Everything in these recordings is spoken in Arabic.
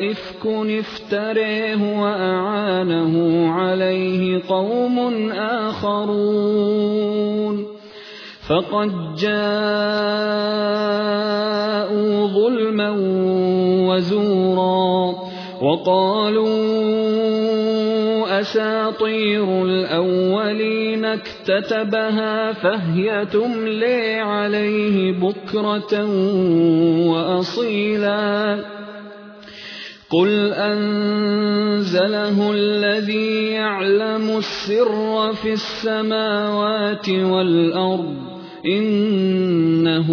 إِفْكٌ افْتَرَيْهِ وَأَعَانَهُ عَلَيْهِ قَوْمٌ آخَرُونَ. فَقَدْ جَاءُوا ظُلْمًا وَزُورًا وَقَالُوا أَسَاطِيرُ الْأَوَّلِينَ اكْتَتَبَهَا فَهِيَ تُمْلَىٰ عَلَيْهِ بُكْرَةً وَأَصِيلًا. قُلْ أَنزَلَهُ الَّذِي يَعْلَمُ السِّرَّ فِي السَّمَاوَاتِ وَالْأَرْضِ ۚ إِنَّهُ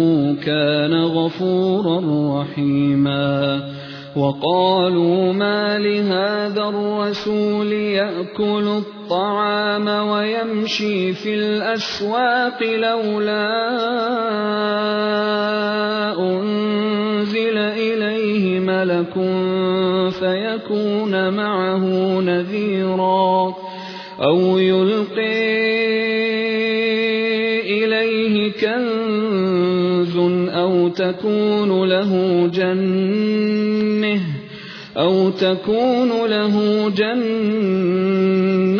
كَانَ غَفُورًا رَّحِيمًا وَقَالُوا مَا لِهَٰذَا الرَّسُولِ يَأْكُلُ الطَّعَامَ وَيَمْشِي فِي الْأَسْوَاقِ لَوْلَا أُنزِلَ إِلَيْهِ مَلَكٌ فَيَكُونَ مَعَهُ نَذِيرًا أَوْ يُلْقِي إِلَيْهِ كَنزٌ أَوْ تَكُونُ لَهُ جَنَّةٌ أَوْ تَكُونُ لَهُ جَنَّةٌ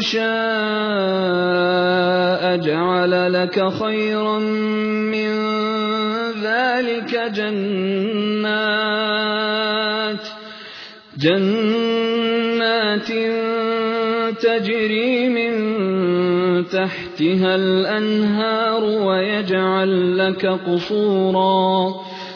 شَاءَ جَعَلَ لَكَ خَيْرًا مِّن ذَٰلِكَ جَنَّاتٍ تَجْرِي مِن تَحْتِهَا الْأَنْهَارُ وَيَجْعَل لَّكَ قُصُورًا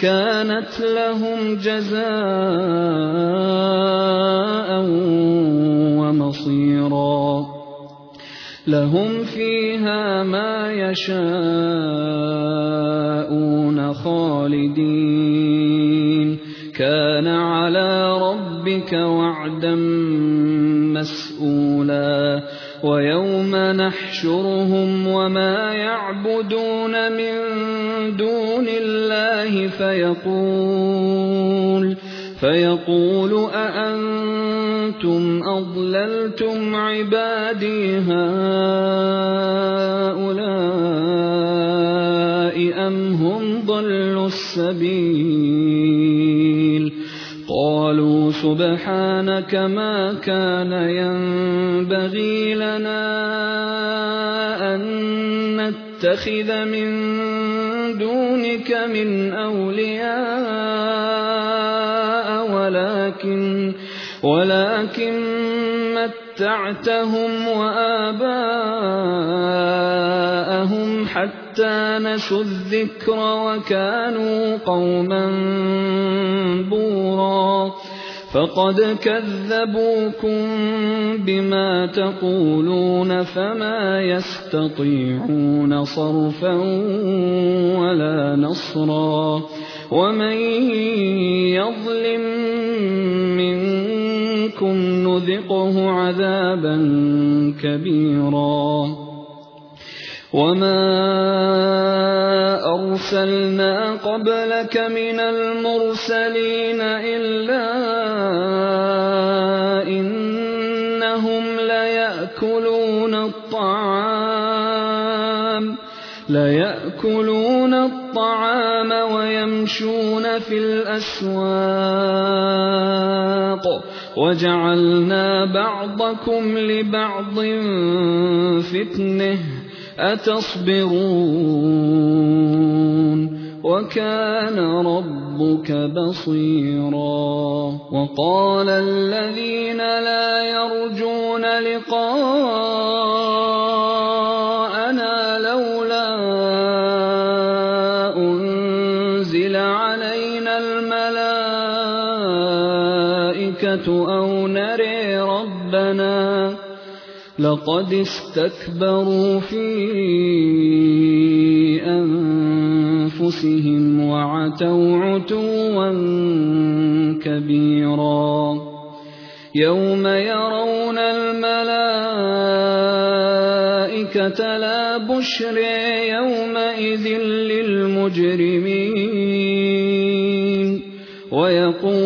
كَانَتْ لَهُمْ جَزَاءً وَمَصِيرًا. لَهُمْ فِيهَا مَا يَشَاءُونَ خَالِدِينَ. كَانَ عَلَىٰ رَبِّكَ وَعْدًا مَّسْئُولًا وَيَوْمَ نَحْشُرُهُمْ وَمَا يَعْبُدُونَ مِن فَيَقُولُ فَيَقُولُ أَأَنتُمْ أَضْلَلْتُمْ عِبَادِي هَٰؤُلَاءِ أَمْ هُمْ ضَلُّوا السَّبِيلَ؟ قَالُوا سُبْحَانَكَ مَا كَانَ يَنبَغِي لَنَا أَن نَّتَّخِذَ مِن دُونِكَ مِنْ أَوْلِيَاءَ وَلَٰكِن مَّتَّعْتَهُمْ وَآبَاءَهُمْ حَتَّىٰ نَسُوا الذِّكْرَ وَكَانُوا قَوْمًا بُورًا. فَقَدْ كَذَّبُوكُم بِمَا تَقُولُونَ فَمَا يَسْتَطِيعُونَ صَرْفًا وَلَا نَصْرًا وَمَن يَظْلِم مِّنكُمْ نُذِقْهُ عَذَابًا كَبِيرًا وَمَا أَرْسَلْنَا قَبْلَكَ مِنَ الْمُرْسَلِينَ إِلَّا ليأكلون الطعام ويمشون في الأسواق. وجعلنا بعضكم لبعض فتنة. أتصبرون. وكان ربك بصيرا. وقال الذين لا يرجون لقاءنا أو نري ربنا لقد استكبروا في أنفسهم وعتوا عتوا كبيرا يوم يرون الملائكة لا بشر يومئذ للمجرمين ويقولون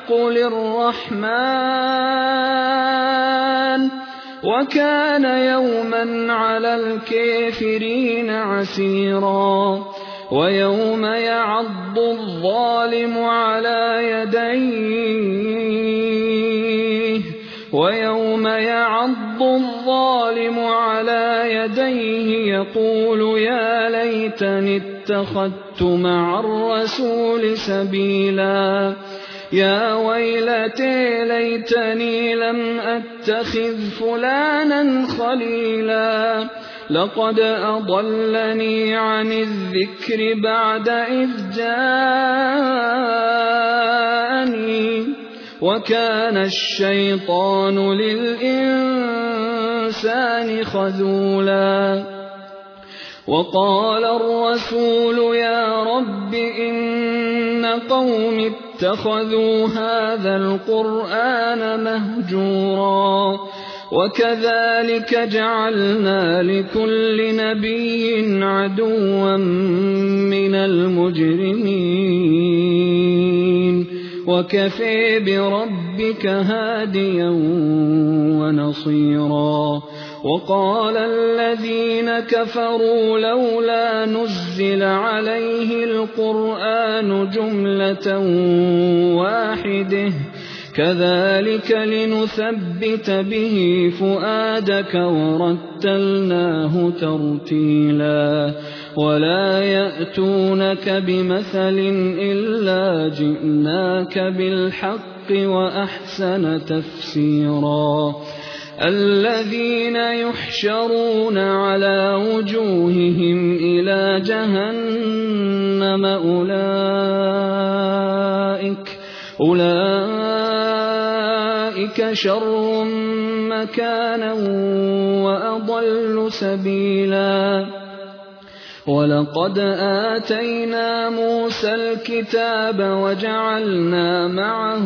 للرحمن وكان يوما على الكافرين عسيرا ويوم يعض الظالم على يديه ويوم يعض الظالم على يديه يقول يا ليتني اتخذت مع الرسول سبيلا يا ويلتي ليتني لم أتخذ فلانا خليلا. لقد أضلني عن الذكر بعد إذ جاءني. وكان الشيطان للإنسان خذولا. وقال الرسول يا رب إن قوم اتخذوا هذا القرآن مهجورا وكذلك جعلنا لكل نبي عدوا من المجرمين. وكفي بربك هاديا ونصيرا. وقال الذين كفروا لولا نزل عليه القرآن جملة واحدة كذلك لنثبت به فؤادك ورتلناه ترتيلا. ولا يأتونك بمثل إلا جئناك بالحق وأحسن تفسيرا. الذين يحشرون على وجوههم إلى جهنم أولئك أولئك شر مكانا وأضل سبيلا ولقد آتينا موسى الكتاب وجعلنا معه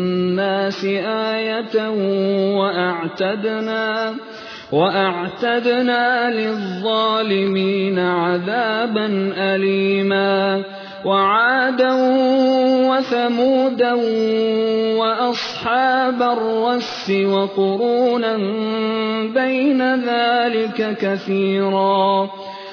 للناس آية وأعتدنا وأعتدنا للظالمين عذابا أليما. وعادا وثمودا وأصحاب الرس وقرونا بين ذلك كثيرا.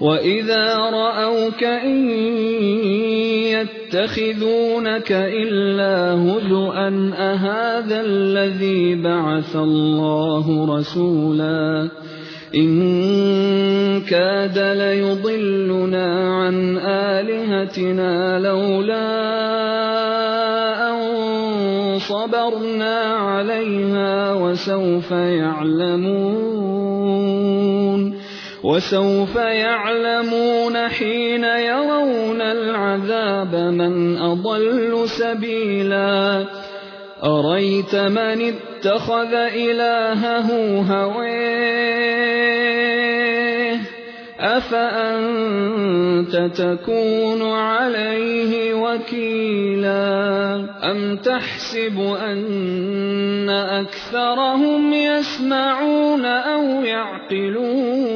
وإذا رأوك إن يتخذونك إلا هزؤا أهذا الذي بعث الله رسولا إن كاد ليضلنا عن آلهتنا لولا أن صبرنا عليها وسوف يعلمون وسوف يعلمون حين يرون العذاب من أضل سبيلا. أريت من اتخذ إلهه هويه؟ أفأنت تكون عليه وكيلا؟ أم تحسب أن أكثرهم يسمعون أو يعقلون؟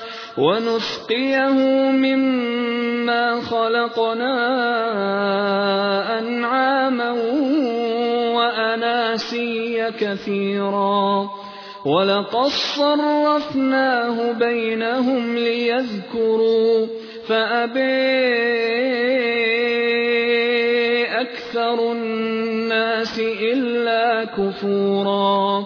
ونسقيه مما خلقنا أنعاما وأناسيا كثيرا. ولقد صرفناه بينهم ليذكروا فأبي أكثر الناس إلا كفورا.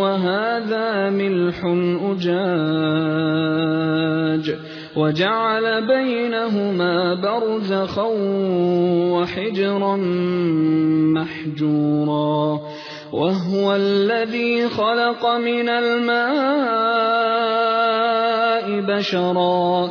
وهذا ملح أجاج وجعل بينهما برزخا وحجرا محجورا وهو الذي خلق من الماء بشرا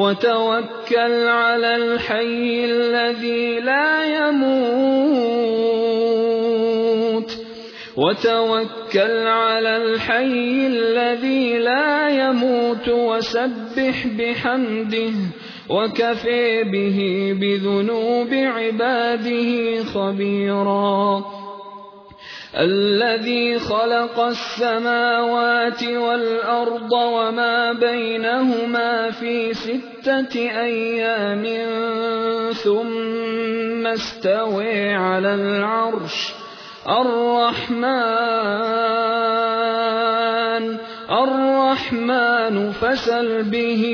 وَتَوَكَّلْ عَلَى الْحَيِّ الَّذِي لَا يَمُوتُ. وَتَوَكَّلْ عَلَى الْحَيِّ الَّذِي لَا يَمُوتُ. وَسَبِّحْ بِحَمْدِهِ وَكَفَىٰ بِهِ بِذُنُوبِ عِبَادِهِ خَبِيرًا. الَّذِي خَلَقَ السَّمَاوَاتِ وَالْأَرْضَ وَمَا بَيْنَهُمَا فِي سِتَّةِ أَيَّامٍ ثُمَّ اسْتَوَىٰ عَلَى الْعَرْشِ. الرَّحْمَٰنُ الرَّحْمَٰنُ فَاسْأَلْ بِهِ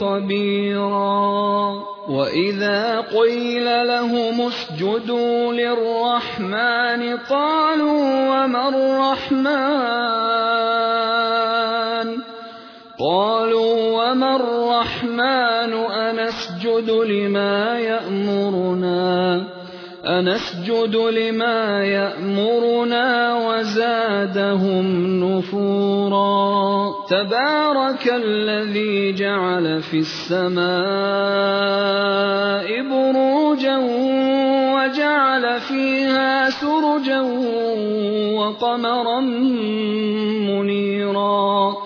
خَبِيرًا. وَإِذَا قِيلَ لَهُمُ اسْجُدُوا لِلرَّحْمَٰنِ قَالُوا وَمَا الرَّحْمَٰنُ قَالُوا وَمَا الرَّحْمَٰنُ أَنَسْجُدُ لِمَا يَأْمُرُنَا أَنَسْجُدُ لِمَا يَأْمُرُنَا وَزَادَهُمْ نُفُورًا. تَبَارَكَ الَّذِي جَعَلَ فِي السَّمَاءِ بُرُوجًا وَجَعَلَ فِيهَا سُرُجًا وَقَمَرًا مُّنِيرًا.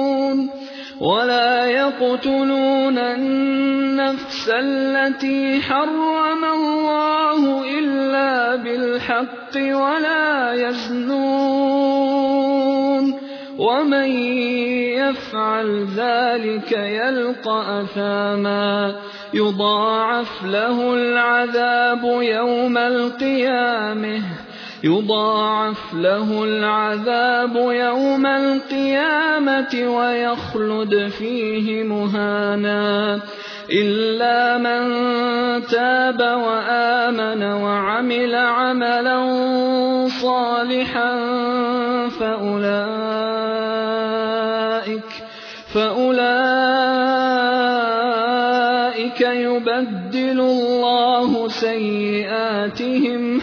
وَلَا يَقْتُلُونَ النَّفْسَ الَّتِي حَرَّمَ اللَّهُ إِلَّا بِالْحَقِّ وَلَا يَزْنُونَ. وَمَن يَفْعَلْ ذَٰلِكَ يَلْقَ أَثَامًا. يُضَاعَفْ لَهُ الْعَذَابُ يَوْمَ الْقِيَامَةِ. يُضَاعَفْ لَهُ الْعَذَابُ يَوْمَ الْقِيَامَةِ وَيَخْلُدْ فِيهِ مُهَانًا إِلَّا مَن تَابَ وَآمَنَ وَعَمِلَ عَمَلًا صَالِحًا فَأُولَٰئِكَ فَأُولَٰئِكَ يُبَدِّلُ اللَّهُ سَيِّئَاتِهِمْ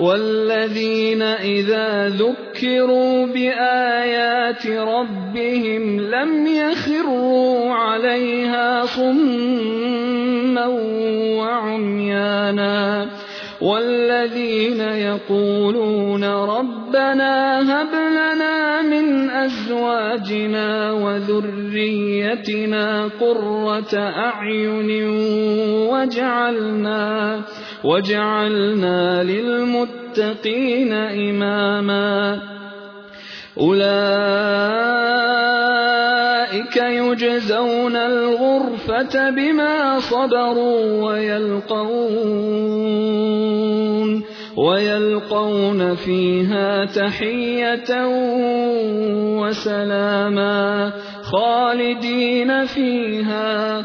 وَالَّذِينَ إِذَا ذُكِّرُوا بِآيَاتِ رَبِّهِمْ لَمْ يَخِرُّوا عَلَيْهَا صُمًّا وَعُمْيَانًا وَالَّذِينَ يَقُولُونَ رَبَّنَا هَبْ لَنَا مِنْ أَزْوَاجِنَا وَذُرِّيَّتِنَا قُرَّةَ أَعْيُنٍ وَاجْعَلْنَا وَاجْعَلْنَا لِلْمُتَّقِينَ إِمَامًا. أولئك يجزون الغرفة بما صبروا ويلقون ويلقون فيها تحية وسلاما خالدين فيها.